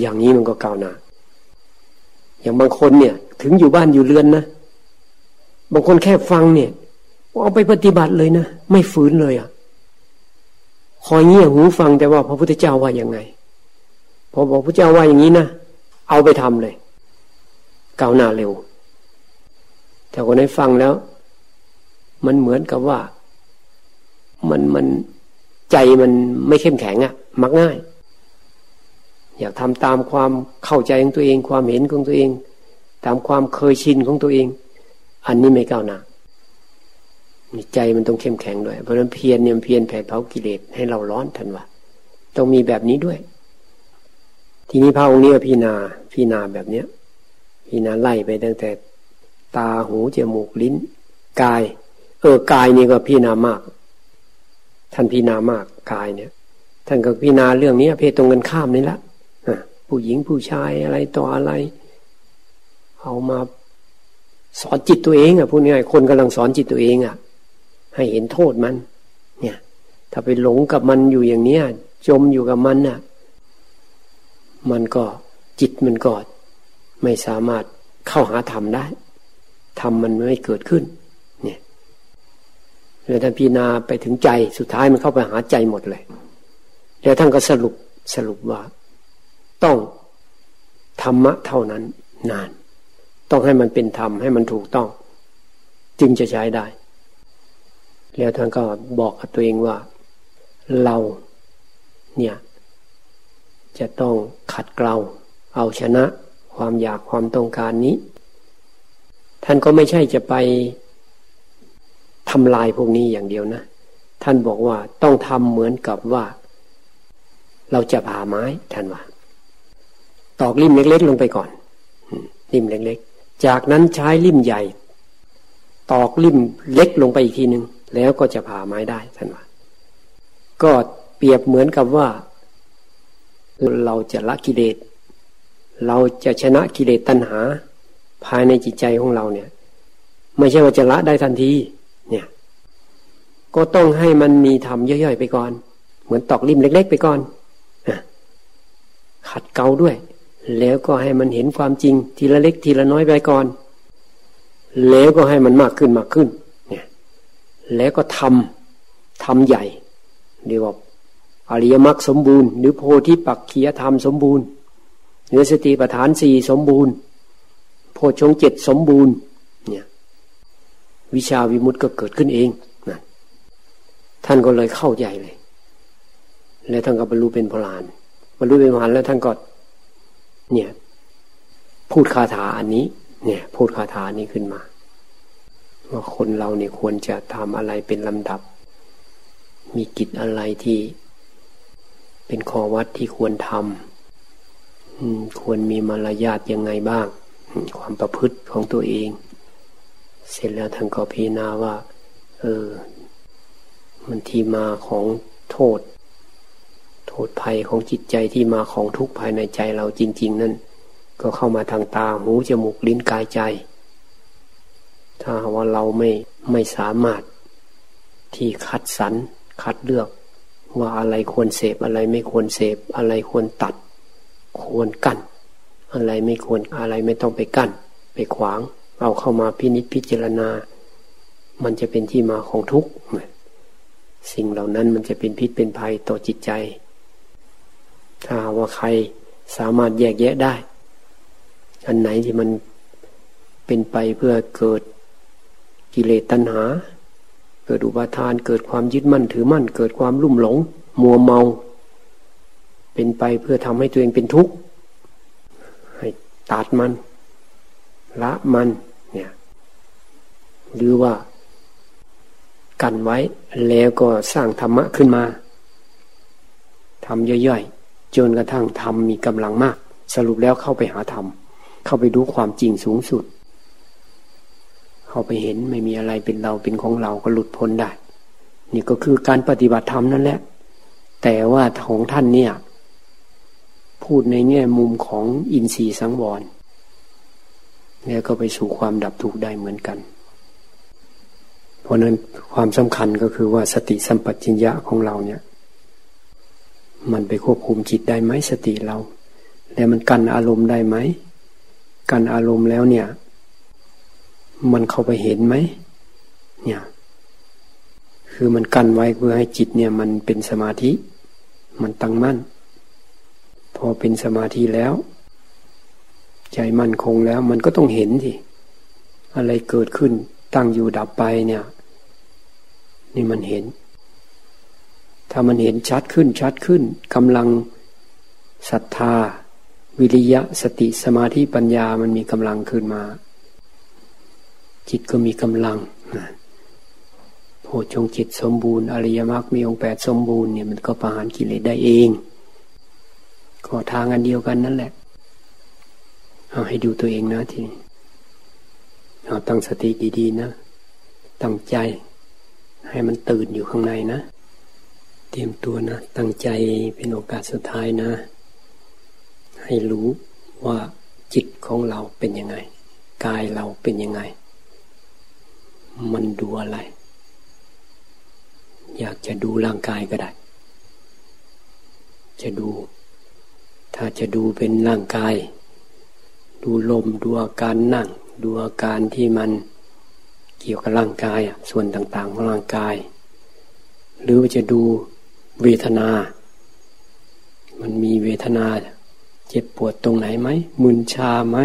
อย่างนี้มันก็ก้าวหน้าอย่างบางคนเนี่ย ถึงอยู่บ้านอยู่เรือนนะบางคนแค่ฟังเนี่ยเอาไปปฏิบัติเลยนะไม่ฝืนเลยอะ่ะคอยเงี่ยหูฟังแต่ว่าพระพุทธเจ้าว่ายังไงพอบอกพระเจ้าว่าอย่างนี้นะ เอาไปทำเลยก้าวหน้าเร็ว แต่คนให้ฟังแล้ว มันเหมือนกับว่า มันมันใจมันไม่เข้มแข็งอะ่ะ มักง่าย อยากทำตามความเข้าใจของตัวเอง ความเห็นของตัวเอง ตามความเคยชินของตัวเอง อันนี้ไม่ก้าวหน้าใจมันต้องเข้มแข็งด้วย เพราะฉะนั้นเพียรเนี่ยเพียรแผดเผากิเลสให้เราร้อนทันวะต้องมีแบบนี้ด้วย ทีนี้พระองค์นี้พี่นาพี่นาแบบเนี้ยพี่นาไล่ไปตั้งแต่ ตาหูจมูกลิ้น กาย เออกายนี่ก็พี่นามาก ท่านพี่นามากกายเนี่ย ท่านก็พี่นาเรื่องนี้เพศตรงกันข้ามนี่ละผู้หญิงผู้ชายอะไรต่ออะไร เอามาสอนจิตตัวเองอะพูดง่ายคนกำลังสอนจิตตัวเองอะ ให้เห็นโทษมัน เนี่ย ถ้าไปหลงกับมันอยู่อย่างเนี้ยจมอยู่กับมันน่ะ มันก็จิตมันก็ไม่สามารถเข้าหาธรรมได้ธรรมมันไม่เกิดขึ้น เนี่ยแล้วท่านพิจารณาไปถึงใจสุดท้ายมันเข้าไปหาใจหมดเลย แล้วท่านก็สรุปสรุปว่า ต้องธรรมะเท่านั้นนาน ต้องให้มันเป็นธรรมให้มันถูกต้อง จึงจะใช้ได้ แล้วท่านก็บอกกับตัวเองว่า เราเนี่ย จะต้องขัดเกลาเอาชนะความอยากความต้องการนี้ ท่านก็ไม่ใช่จะไปทำลายพวกนี้อย่างเดียวนะ ท่านบอกว่าต้องทำเหมือนกับว่า เราจะผ่าไม้ท่านว่า ตอกริมเล็ก ๆ ลงไปก่อนริมเล็ก ๆ จากนั้นใช้ริมใหญ่ ตอกริมเล็กลงไปอีกทีหนึ่งแล้วก็จะผ่าไม้ได้ท่านว่า ก็เปรียบเหมือนกับว่า เราจะละกิเลส เราจะชนะกิเลสตัณหา ภายในจิตใจของเราเนี่ย ไม่ใช่ว่าจะละได้ทันที เนี่ย ก็ต้องให้มันมีทำย่อยๆไปก่อน เหมือนตอกริมเล็ก ๆ ไปก่อนขัดเกาด้วย แล้วก็ให้มันเห็นความจริง ทีละเล็กทีละน้อยไปก่อน แล้วก็ให้มันมากขึ้นมากขึ้น เนี่ย แล้วก็ทำทำใหญ่เรียกว่า อริยมรรคสมบูรณ์ หรือโพธิปักขียธรรมสมบูรณ์เนื้อสติปัฏฐานสี่สมบูรณ์ โพชงเจ็ดสมบูรณ์เนี่ยวิชาวิมุตต์ก็เกิดขึ้นเองนะท่านก็เลยเข้าใจเลย แล้วท่านก็บรรลุเป็นพลานบรรลุเป็นพลานแล้วท่านก็เนี่ยพูดคาถาอันนี้ เนี่ย พูดคาถานี้ขึ้นมา ว่าคนเราเนี่ยควรจะทำอะไรเป็นลำดับ มีกิจอะไรที่ เป็นข้อวัดที่ควรทำควรมีมารยาทยังไงบ้าง ความประพฤติของตัวเอง เสร็จแล้วท่านก็พิจารณาว่า เออ มันที่มาของโทษ โทษภัยของจิตใจที่มาของทุกข์ภายในใจเราจริง ๆ นั่นก็เข้ามาทางตาหูจมูกลิ้นกายใจ ถ้าว่าเราไม่ไม่สามารถที่คัดสรรคัดเลือก ว่าอะไรควรเสพอะไรไม่ควรเสพอะไรควรตัด ควรกั้น อะไรไม่ควรอะไรไม่ต้องไปกั้น ไปขวาง เอาเข้ามาพินิจพิจารณา มันจะเป็นที่มาของทุกข์สิ่งเหล่านั้นมันจะเป็นพิษเป็นภัยต่อจิตใจ ถ้าว่าใครสามารถแยกแยะได้ อันไหนที่มันเป็นไปเพื่อเกิดกิเลสตัณหา กิดอุปาทาน เกิดความยึดมั่นถือมั่น เกิดความลุ่มหลง มัวเมา เป็นไปเพื่อทำให้ตัวเองเป็นทุกข์ให้ตัดมัน ละมันเนี่ยหรือว่า กันไว้แล้วก็สร้างธรรมะขึ้นมาทำย่อยๆจนกระทั่งธรรมมีกำลังมาก สรุปแล้วเข้าไปหาธรรมเข้าไปดูความจริงสูงสุด เข้าไปเห็นไม่มีอะไรเป็นเราเป็นของเราก็หลุดพ้นได้ นี่ก็คือการปฏิบัติธรรมนั่นแหละ แต่ว่าของท่านเนี่ย พูดในแง่มุมของอินทรีย์สังวรแล้วก็ไปสู่ความดับทุกข์ได้เหมือนกัน เพราะนั้นความสำคัญก็คือว่าสติสัมปชัญญะของเราเนี่ย มันไปควบคุมจิตได้ไหมสติเรา แล้วมันกันอารมณ์ได้ไหมกันอารมณ์แล้วเนี่ย มันเข้าไปเห็นไหมเนี่ย คือมันกันไว้เพื่อให้จิตเนี่ย มันเป็นสมาธิ มันตั้งมั่น พอเป็นสมาธิแล้ว ใจมั่นคงแล้ว มันก็ต้องเห็นสิอะไรเกิดขึ้นตั้งอยู่ดับไปเนี่ย นี่มันเห็น ถ้ามันเห็นชัดขึ้นชัดขึ้นกำลังศรัทธา วิริยะสติสมาธิปัญญามันมีกำลังขึ้นมา จิตก็มีกำลังโพชงจิตสมบูรณ์อริยมรรคมีองค์แปดสมบูรณ์เนี่ยมันก็ประหารกิเลสได้เองก็ทางอันเดียวกันนั่นแหละ เอาให้ดูตัวเองนะทีเอาตั้งสติดีๆนะ ตั้งใจ ให้มันตื่นอยู่ข้างในนะ เตรียมตัวนะ ตั้งใจเป็นโอกาสสุดท้ายนะ ให้รู้ว่าจิตของเราเป็นยังไง กายเราเป็นยังไง มันดูอะไร อยากจะดูร่างกายก็ได้ จะดู ถ้าจะดูเป็นร่างกาย ดูลมดูอาการนั่ง ดูอาการที่มันเกี่ยวกับร่างกายส่วนต่าง ๆ ของร่างกาย หรือว่าจะดูเวทนา มันมีเวทนา เจ็บปวดตรงไหนไหมมึนชาไหม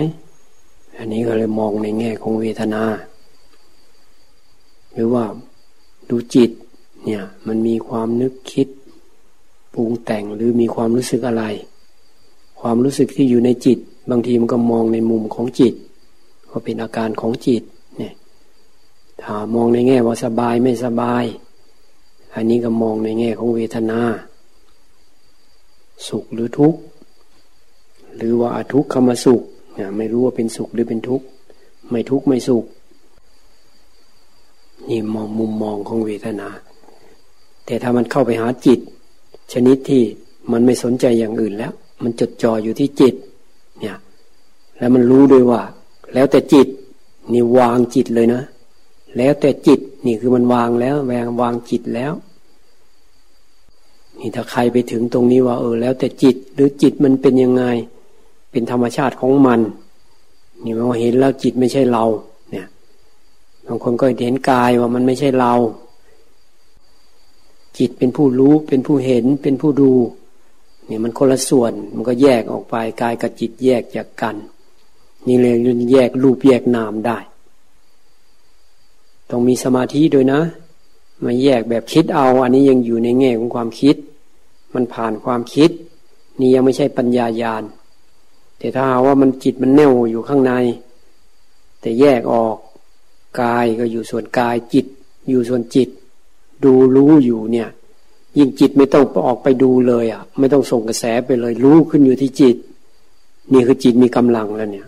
อันนี้ก็เลยมองในแง่ของเวทนา หรือว่าดูจิตเนี่ยมันมีความนึกคิดปรุงแต่งหรือมีความรู้สึกอะไร ความรู้สึกที่อยู่ในจิต บางทีมันก็มองในมุมของจิตว่าเป็นอาการของจิตเนี่ยถ้ามองในแง่ว่าสบายไม่สบาย อันนี้ก็มองในแง่ของเวทนา สุขหรือทุกข์หรือว่าทุกขมสุขเนี่ยไม่รู้ว่าเป็นสุขหรือเป็นทุกข์ไม่ทุกข์ไม่สุข นี่มองมุมมองของเวทนา แต่ถ้ามันเข้าไปหาจิต ชนิดที่มันไม่สนใจอย่างอื่นแล้ว มันจดจ่ออยู่ที่จิต เนี่ย แล้วมันรู้ด้วยว่า แล้วแต่จิต นี่วางจิตเลยนะ แล้วแต่จิต นี่คือมันวางแล้วแวงวางจิตแล้วนี่ถ้าใครไปถึงตรงนี้ว่า เออ แล้วแต่จิต หรือจิตมันเป็นยังไง เป็นธรรมชาติของมัน นี่มันเห็นแล้วจิตไม่ใช่เรา บางคนก็เห็นกายว่ามันไม่ใช่เรา จิตเป็นผู้รู้เป็นผู้เห็นเป็นผู้ดูเนี่ยมันคนละส่วนมันก็แยกออกไปกายกับจิตแยกจากกัน นี่เลยแยกรูปแยกนามได้ ต้องมีสมาธิด้วยนะมาแยกแบบคิดเอา อันนี้ยังอยู่ในแง่ของความคิด มันผ่านความคิด นี่ยังไม่ใช่ปัญญายาณแต่ถ้าว่ามันจิตมันแน่วอยู่ข้างใน แต่แยกออก กายก็อยู่ส่วนกายจิต อยู่ส่วนจิต ดูรู้อยู่เนี่ย ยิ่งจิตไม่ต้องออกไปดูเลยอะ ไม่ต้องส่งกระแสไปเลย รู้ขึ้นอยู่ที่จิต นี่คือจิตมีกำลังแล้วเนี่ย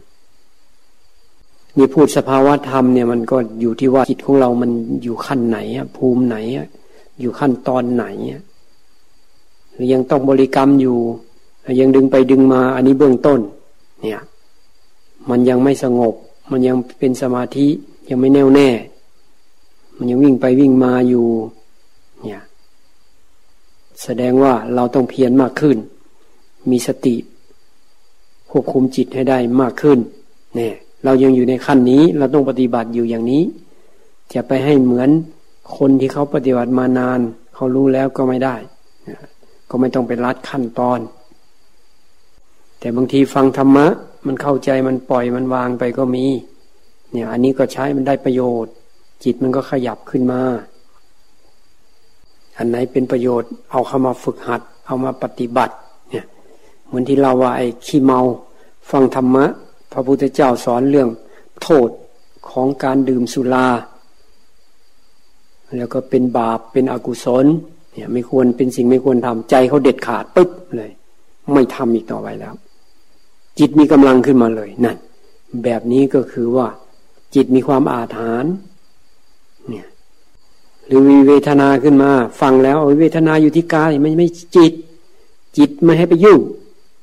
นี่พูดสภาวะธรรมเนี่ยมันก็อยู่ที่ว่าจิตของเรามันอยู่ขั้นไหนอะภูมิไหนอะอยู่ขั้นตอนไหนอะหรือยังต้องบริกรรมอยู่ ยังดึงไปดึงมาอันนี้เบื้องต้น เนี่ย มันยังไม่สงบ มันยังเป็นสมาธิ ยังไม่แน่วแน่ มันยังวิ่งไปวิ่งมาอยู่ เนี่ย แสดงว่าเราต้องเพียรมากขึ้น มีสติควบคุมจิตให้ได้มากขึ้น เนี่ย เรายังอยู่ในขั้นนี้ เราต้องปฏิบัติอยู่อย่างนี้ จะไปให้เหมือนคนที่เขาปฏิบัติมานาน เขารู้แล้วก็ไม่ได้ ก็ไม่ต้องไปรัดขั้นตอน แต่บางทีฟังธรรมะ มันเข้าใจมันปล่อยมันวางไปก็มี เนี่ย อันนี้ก็ใช้มันได้ประโยชน์ จิตมันก็ขยับขึ้นมา อันไหนเป็นประโยชน์ เอาเข้ามาฝึกหัด เอามาปฏิบัติ เนี่ยเหมือนที่เราว่าไอ้ขี้เมา ฟังธรรมะ พระพุทธเจ้าสอนเรื่อง โทษของการดื่มสุราแล้วก็เป็นบาปเป็นอกุศล เนี่ย ไม่ควรเป็นสิ่งไม่ควรทำใจเขาเด็ดขาดปึ๊บเลย ไม่ทำอีกต่อไปแล้ว จิตมีกำลังขึ้นมาเลยนั่นแบบนี้ก็คือว่า จิตมีความอาถรรพ์เนี่ย หรือมีเวทนาขึ้นมา ฟังแล้วเวทนาอยู่ที่กายไม่ไม่จิต จิตไม่ให้ไปยุ่ง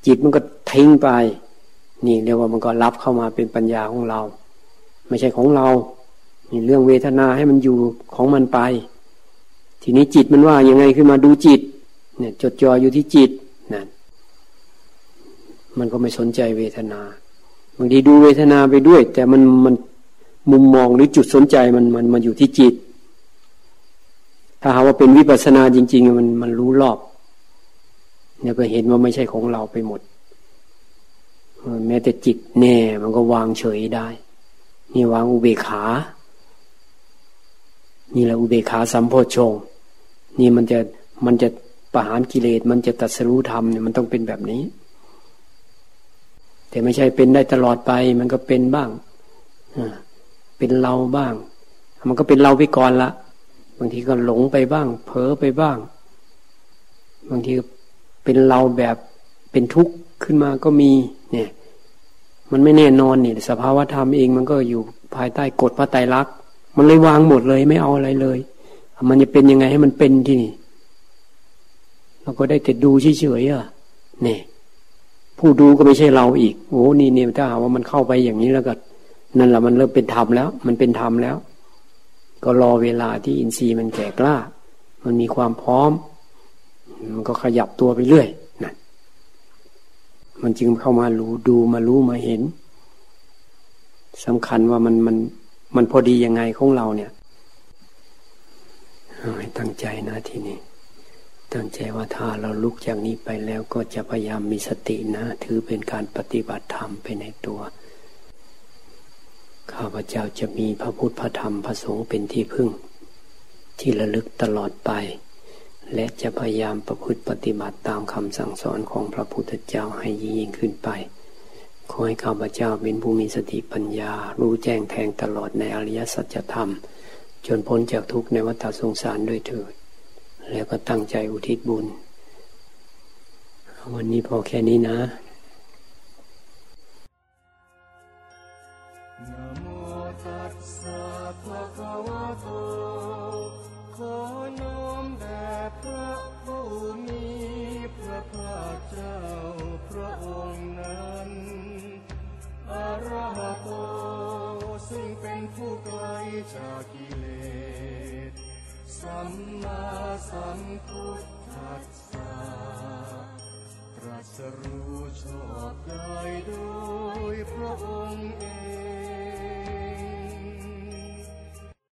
จิตมันก็ทิ้งไป นี่เรียกว่ามันก็รับเข้ามาเป็นปัญญาของเรา ไม่ใช่ของเรานี่เรื่องเวทนาให้มันอยู่ของมันไป ทีนี้จิตมันว่ายังไงขึ้นมาดูจิต เนี่ย จดจ่ออยู่ที่จิตนั่นมันก็ไม่สนใจเวทนาบางทีดูเวทนาไปด้วย แต่มันมัน มุมมองหรือจุดสนใจมันมันมันอยู่ที่จิต ถ้าหาว่าเป็นวิปัสนาจริง ๆ มันมันรู้รอบเนี่ยก็เห็นว่าไม่ใช่ของเราไปหมดแม้แต่จิตแน่ มันก็วางเฉยได้ นี่วางอุเบกขา นี่แหละอุเบกขาสัมโพชงนี่มันจะมันจะประหารกิเลสมันจะตัดสรู้ธรรมเนี่ยมันต้องเป็นแบบนี้ แต่ไม่ใช่เป็นได้ตลอดไป มันก็เป็นบ้างอ่า เป็นเราบ้าง มันก็เป็นเราไปก่อนละบางทีก็หลงไปบ้าง เผลอไปบ้าง บางทีเป็นเราแบบเป็นทุกข์ขึ้นมาก็มี เนี่ย มันไม่แน่นอนนี่สภาวะธรรมเองมันก็อยู่ภายใต้กฎพระไตรลักษณ์มันเลยวางหมดเลยไม่เอาอะไรเลย มันจะเป็นยังไงให้มันเป็นที่นี่เราก็ได้แต่ดูเฉยๆอะเนี่ยผู้ดูก็ไม่ใช่เราอีกโอ้นี่เนี่ยถ้าหาว่ามันเข้าไปอย่างนี้แล้วก็ นั่นแหละมันเริ่มเป็นธรรมแล้ว มันเป็นธรรมแล้ว ก็รอเวลาที่อินทรีย์มันแก่กล้า มันมีความพร้อม มันก็ขยับตัวไปเรื่อยนั่นมันจึงเข้ามารู้ดูมารู้มาเห็นสำคัญว่ามันมันมันพอดียังไงของเราเนี่ยตั้งใจนะทีนี้ตั้งใจว่าถ้าเราลุกจากนี้ไปแล้วก็จะพยายามมีสตินะ ถือเป็นการปฏิบัติธรรมไปในตัว ข้าพเจ้าจะมีพระพุทธพระธรรมพระสงฆ์เป็นที่พึ่ง ที่ระลึกตลอดไป และจะพยายามประพฤติปฏิบัติตามคำสั่งสอนของพระพุทธเจ้าให้ยิ่งขึ้นไป ขอให้ข้าพเจ้าเป็นผู้มีสติปัญญา รู้แจ้งแทงตลอดในอริยสัจธรรม จนพ้นจากทุกข์ในวัฏสงสารด้วยเถิด แล้วก็ตั้งใจอุทิศบุญ วันนี้พอแค่นี้นะ สัมมาสัมพุทธัสสะตรัสรู้ชอบได้โดยพระองค์เอง